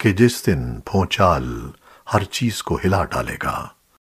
कि जिस दिन भोचाल हर चीज़ को हिला डालेगा।